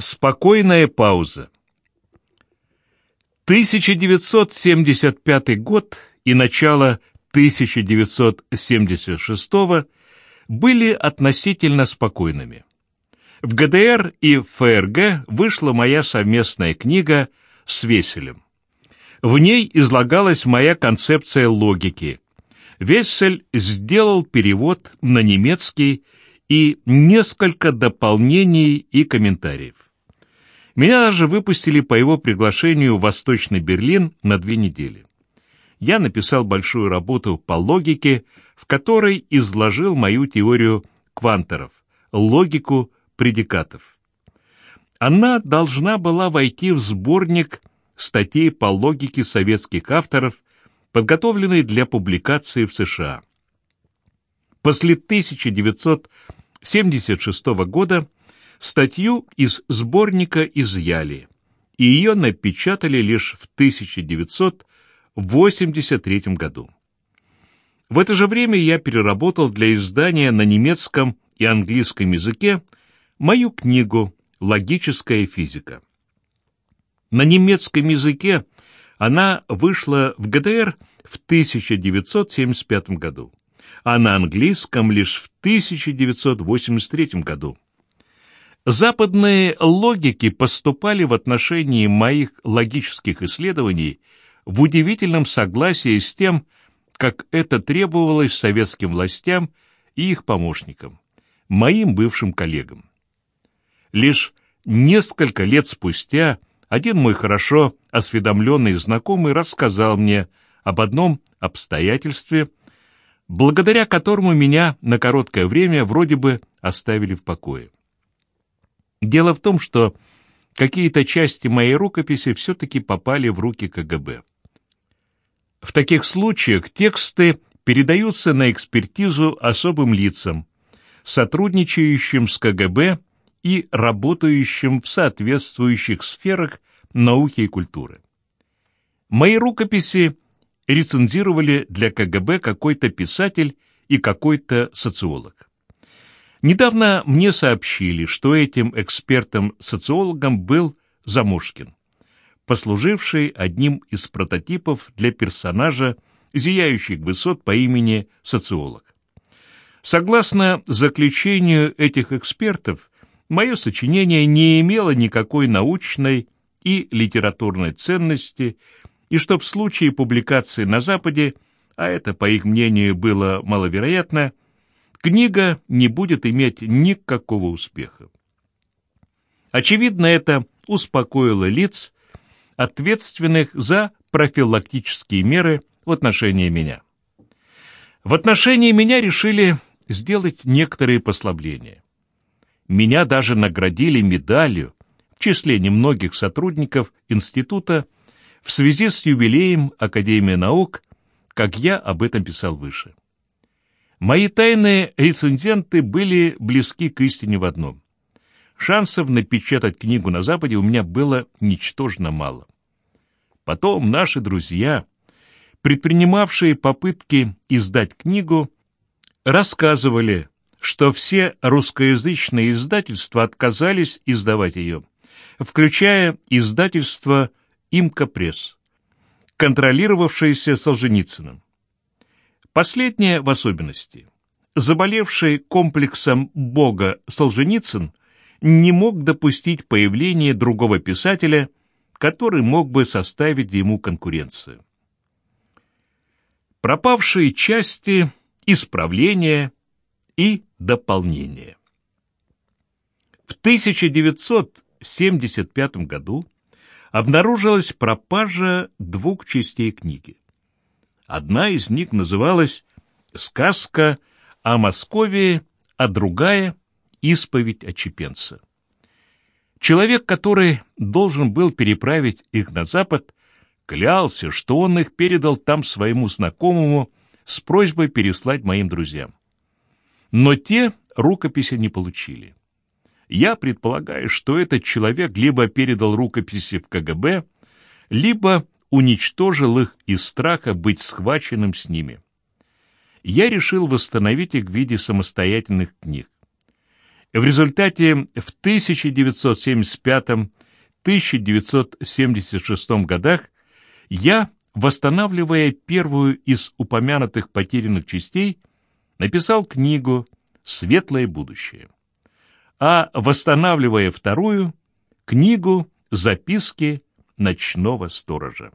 Спокойная пауза. 1975 год и начало 1976 были относительно спокойными. В ГДР и ФРГ вышла моя совместная книга с Веселем. В ней излагалась моя концепция логики. Весель сделал перевод на немецкий и несколько дополнений и комментариев. Меня даже выпустили по его приглашению в Восточный Берлин на две недели. Я написал большую работу по логике, в которой изложил мою теорию кванторов, логику предикатов. Она должна была войти в сборник статей по логике советских авторов, подготовленный для публикации в США. После 1976 года статью из сборника изъяли, и ее напечатали лишь в 1983 году. В это же время я переработал для издания на немецком и английском языке мою книгу «Логическая физика». На немецком языке она вышла в ГДР в 1975 году, а на английском лишь в 1983 году. Западные логики поступали в отношении моих логических исследований в удивительном согласии с тем, как это требовалось советским властям и их помощникам, моим бывшим коллегам. Лишь несколько лет спустя один мой хорошо осведомленный знакомый рассказал мне об одном обстоятельстве, благодаря которому меня на короткое время вроде бы оставили в покое. Дело в том, что какие-то части моей рукописи все-таки попали в руки КГБ. В таких случаях тексты передаются на экспертизу особым лицам, сотрудничающим с КГБ и работающим в соответствующих сферах науки и культуры. Мои рукописи рецензировали для КГБ какой-то писатель и какой-то социолог. Недавно мне сообщили, что этим экспертом-социологом был Замушкин, послуживший одним из прототипов для персонажа зияющих высот по имени социолог. Согласно заключению этих экспертов, мое сочинение не имело никакой научной и литературной ценности, и что в случае публикации на Западе, а это, по их мнению, было маловероятно, книга не будет иметь никакого успеха. Очевидно, это успокоило лиц, ответственных за профилактические меры в отношении меня. В отношении меня решили сделать некоторые послабления. Меня даже наградили медалью в числе немногих сотрудников института в связи с юбилеем Академии наук, как я об этом писал выше. Мои тайные рецензенты были близки к истине в одном. Шансов напечатать книгу на Западе у меня было ничтожно мало. Потом наши друзья, предпринимавшие попытки издать книгу, рассказывали, что все русскоязычные издательства отказались издавать ее, включая издательство «Имка Пресс», контролировавшееся Солженицыным. Последнее в особенности. Заболевший комплексом Бога Солженицын не мог допустить появления другого писателя, который мог бы составить ему конкуренцию. Пропавшие части, исправления и дополнения. В 1975 году обнаружилась пропажа двух частей книги. Одна из них называлась «Сказка о Московии», а другая «Исповедь Очепенца». Человек, который должен был переправить их на запад, клялся, что он их передал там своему знакомому с просьбой переслать моим друзьям. Но те рукописи не получили. Я предполагаю, что этот человек либо передал рукописи в КГБ, либо уничтожил их из страха быть схваченным с ними. Я решил восстановить их в виде самостоятельных книг. В результате в 1975-1976 годах я, восстанавливая первую из упомянутых потерянных частей, написал книгу «Светлое будущее», а, восстанавливая вторую, книгу «Записки ночного сторожа».